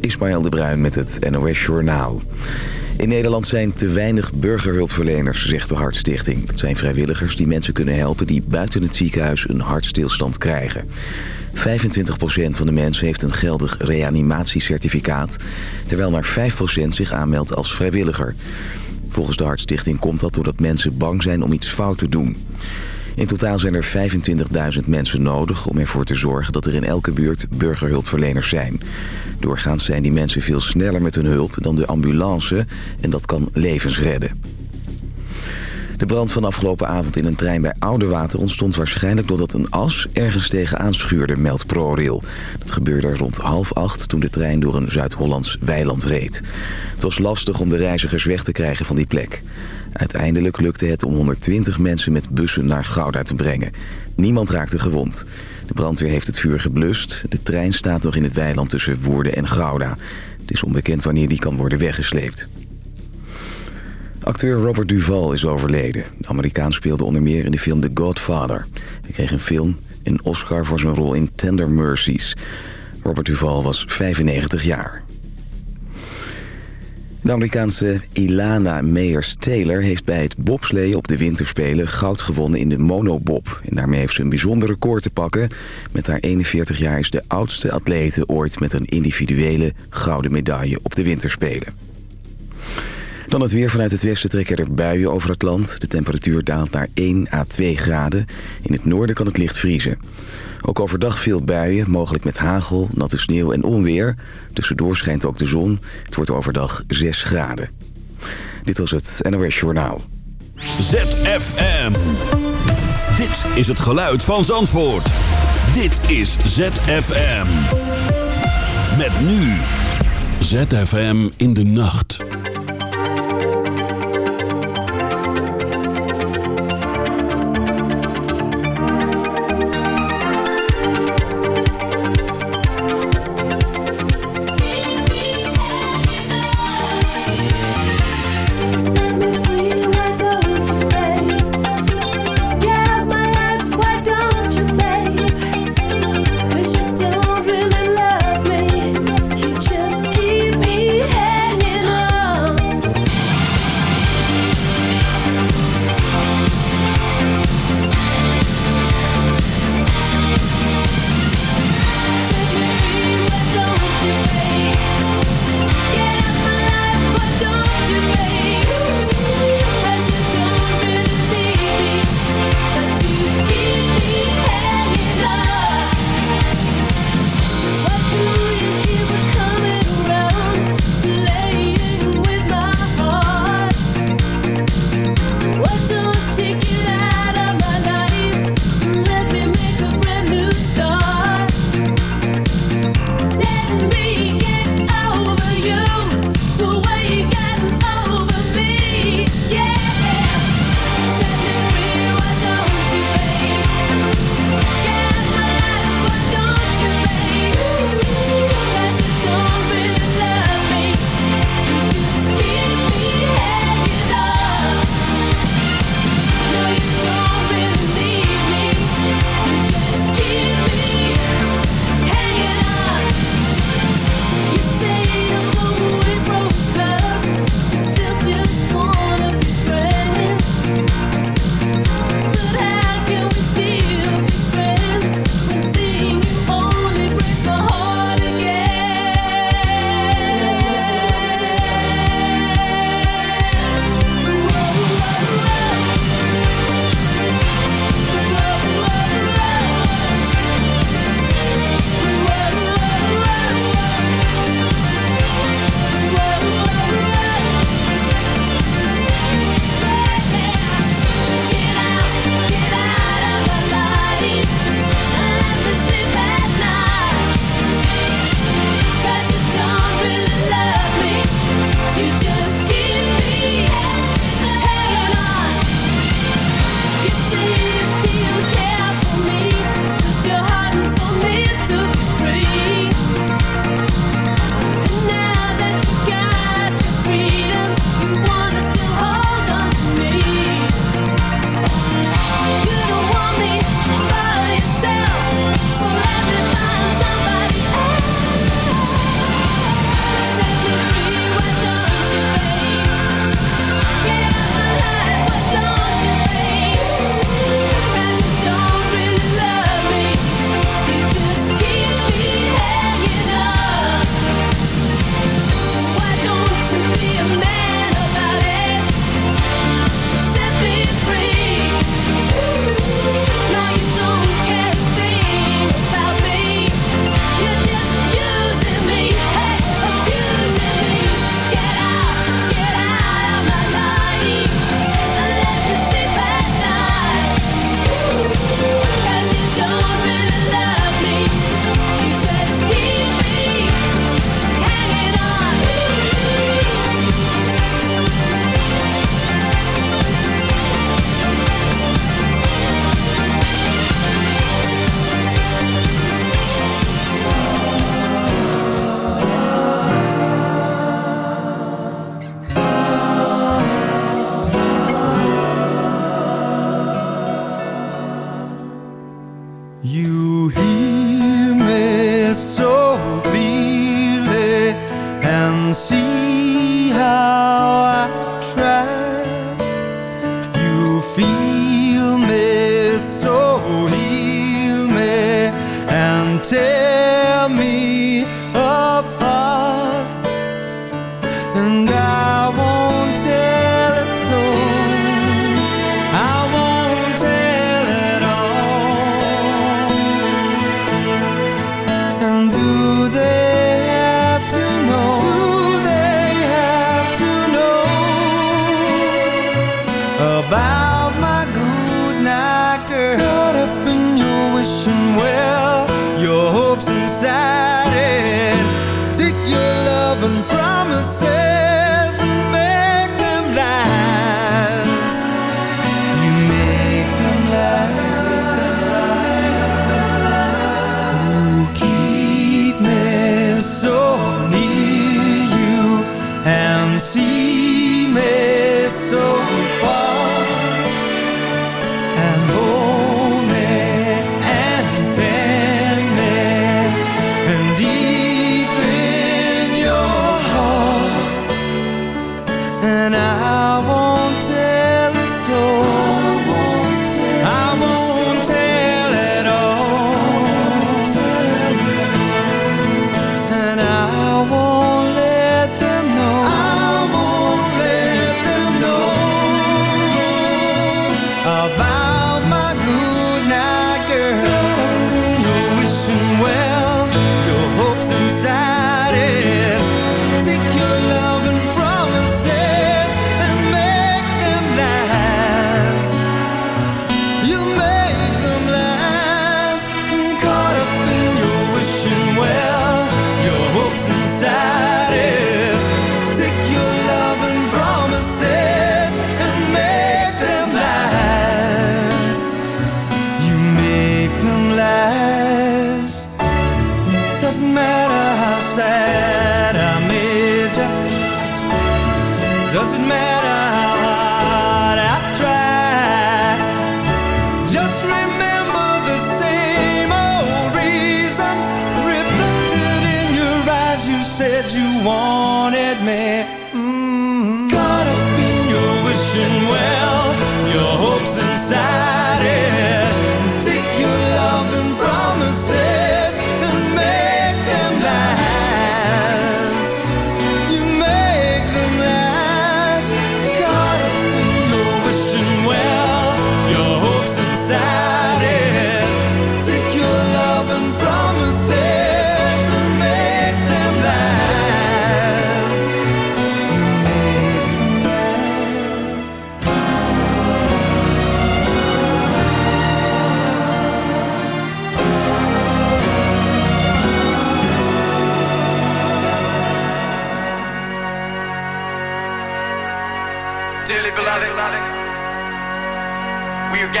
Ismaël de Bruin met het NOS Journaal. In Nederland zijn te weinig burgerhulpverleners, zegt de Hartstichting. Het zijn vrijwilligers die mensen kunnen helpen die buiten het ziekenhuis een hartstilstand krijgen. 25% van de mensen heeft een geldig reanimatiecertificaat... terwijl maar 5% zich aanmeldt als vrijwilliger. Volgens de Hartstichting komt dat doordat mensen bang zijn om iets fout te doen. In totaal zijn er 25.000 mensen nodig om ervoor te zorgen dat er in elke buurt burgerhulpverleners zijn. Doorgaans zijn die mensen veel sneller met hun hulp dan de ambulance en dat kan levens redden. De brand van afgelopen avond in een trein bij Oudewater ontstond waarschijnlijk doordat een as ergens tegenaan schuurde, meldt ProRail. Dat gebeurde rond half acht toen de trein door een Zuid-Hollands weiland reed. Het was lastig om de reizigers weg te krijgen van die plek. Uiteindelijk lukte het om 120 mensen met bussen naar Gouda te brengen. Niemand raakte gewond. De brandweer heeft het vuur geblust. De trein staat nog in het weiland tussen Woerden en Gouda. Het is onbekend wanneer die kan worden weggesleept. Acteur Robert Duval is overleden. De Amerikaan speelde onder meer in de film The Godfather. Hij kreeg een film, een Oscar voor zijn rol in Tender Mercies. Robert Duval was 95 jaar. De Amerikaanse Ilana Meyers-Taylor heeft bij het bobsleeën op de winterspelen goud gewonnen in de monobob. En daarmee heeft ze een bijzonder record te pakken. Met haar 41 jaar is de oudste atlete ooit met een individuele gouden medaille op de winterspelen. Dan het weer vanuit het westen trekken er buien over het land. De temperatuur daalt naar 1 à 2 graden. In het noorden kan het licht vriezen. Ook overdag veel buien, mogelijk met hagel, natte sneeuw en onweer. Tussendoor schijnt ook de zon. Het wordt overdag 6 graden. Dit was het NOS Journaal. ZFM. Dit is het geluid van Zandvoort. Dit is ZFM. Met nu. ZFM in de nacht.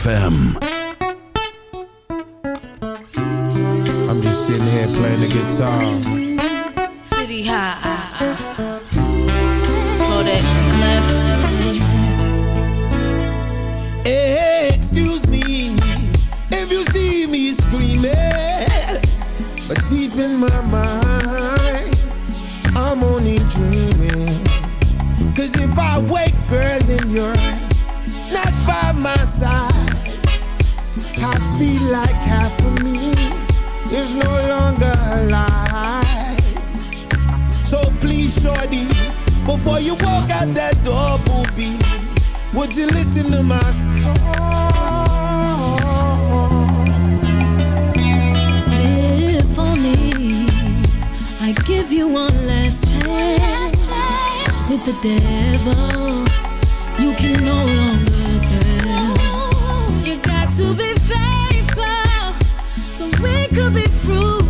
ZFM. The devil, you can no longer tell. You got to be faithful so we could be fruitful.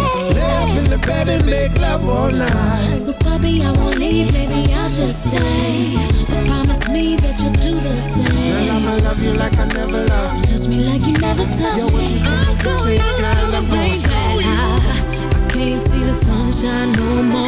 Lay up bed and make love all night. So, puppy, I won't leave, maybe I'll just stay. But promise me that you'll do the Girl, same. I'ma love you like I never loved Touch me like you never touched Yo, me. I'm so used to the rain show that you. I, I can't see the sunshine no more.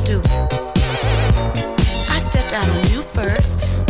to do. I stepped out on you first.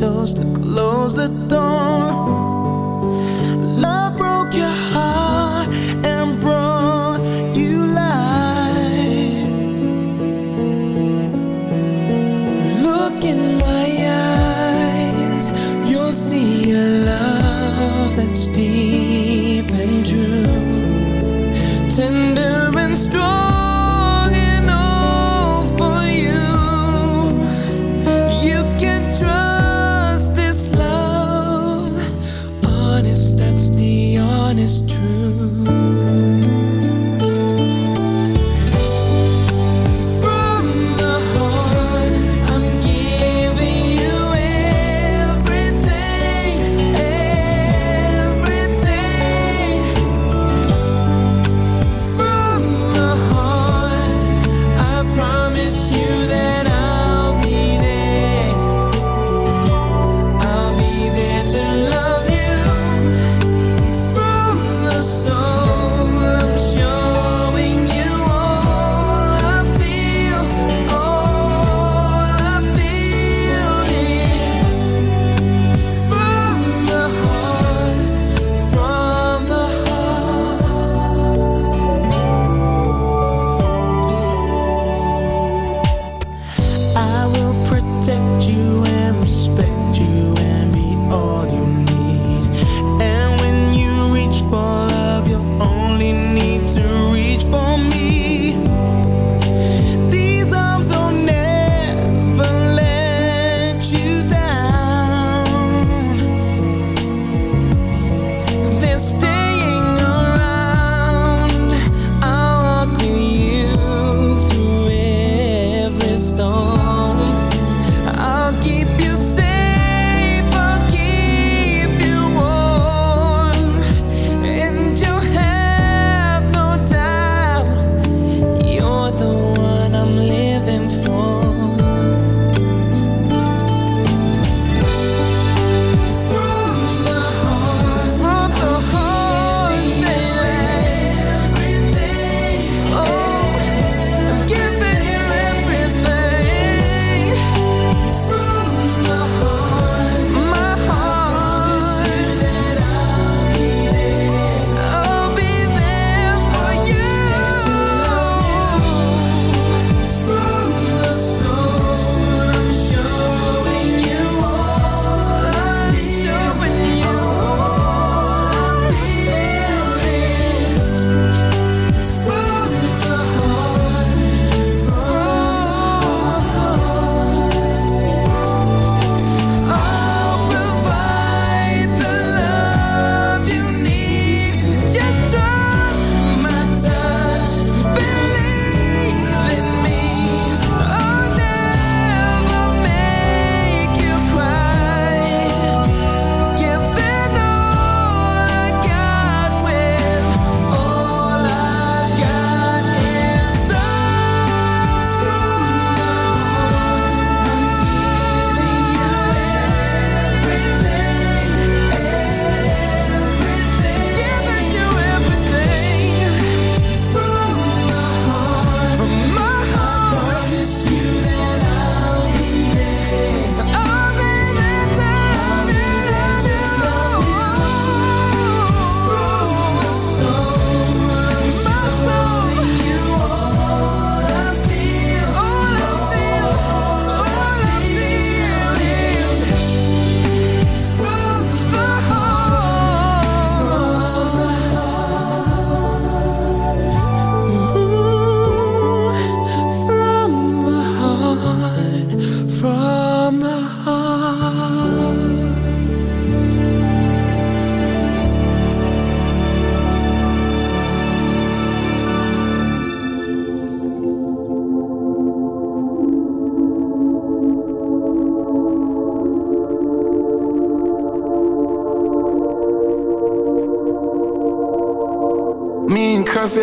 chose to close the door.